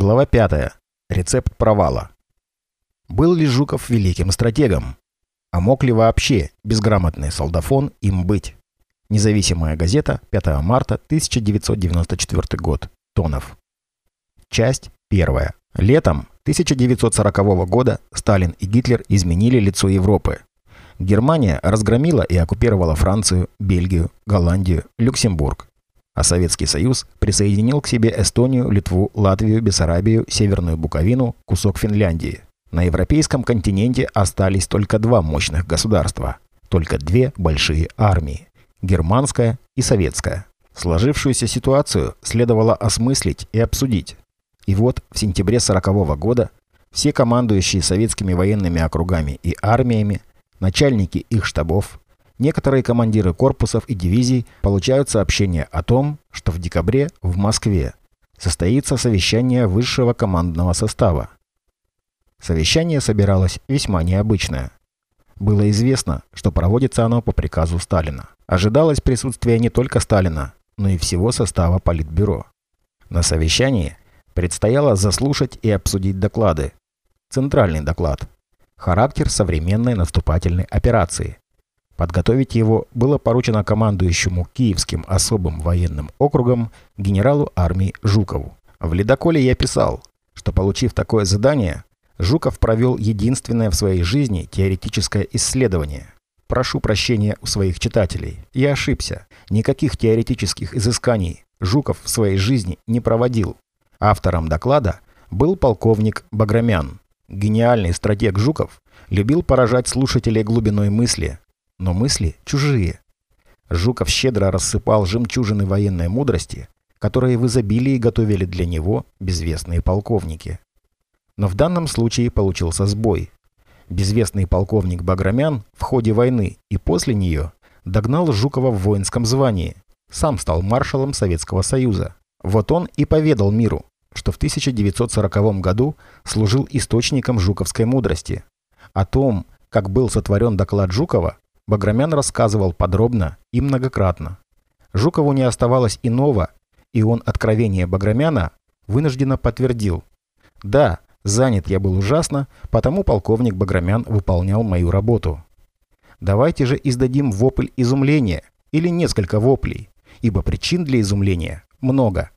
Глава 5. Рецепт провала. Был ли Жуков великим стратегом? А мог ли вообще безграмотный солдафон им быть? Независимая газета, 5 марта 1994 год. Тонов. Часть первая. Летом 1940 года Сталин и Гитлер изменили лицо Европы. Германия разгромила и оккупировала Францию, Бельгию, Голландию, Люксембург а Советский Союз присоединил к себе Эстонию, Литву, Латвию, Бессарабию, Северную Буковину, кусок Финляндии. На европейском континенте остались только два мощных государства, только две большие армии – германская и советская. Сложившуюся ситуацию следовало осмыслить и обсудить. И вот в сентябре 1940 года все командующие советскими военными округами и армиями, начальники их штабов, Некоторые командиры корпусов и дивизий получают сообщение о том, что в декабре в Москве состоится совещание высшего командного состава. Совещание собиралось весьма необычное. Было известно, что проводится оно по приказу Сталина. Ожидалось присутствие не только Сталина, но и всего состава Политбюро. На совещании предстояло заслушать и обсудить доклады. Центральный доклад. Характер современной наступательной операции. Подготовить его было поручено командующему Киевским особым военным округом генералу армии Жукову. В ледоколе я писал, что получив такое задание, Жуков провел единственное в своей жизни теоретическое исследование. Прошу прощения у своих читателей. Я ошибся. Никаких теоретических изысканий Жуков в своей жизни не проводил. Автором доклада был полковник Баграмян. Гениальный стратег Жуков любил поражать слушателей глубиной мысли, но мысли чужие. Жуков щедро рассыпал жемчужины военной мудрости, которые в изобилии готовили для него безвестные полковники. Но в данном случае получился сбой. Безвестный полковник Баграмян в ходе войны и после нее догнал Жукова в воинском звании, сам стал маршалом Советского Союза. Вот он и поведал миру, что в 1940 году служил источником жуковской мудрости. О том, как был сотворен доклад Жукова, Баграмян рассказывал подробно и многократно. Жукову не оставалось иного, и он откровение Баграмяна вынужденно подтвердил. «Да, занят я был ужасно, потому полковник Баграмян выполнял мою работу». Давайте же издадим вопль изумления или несколько воплей, ибо причин для изумления много.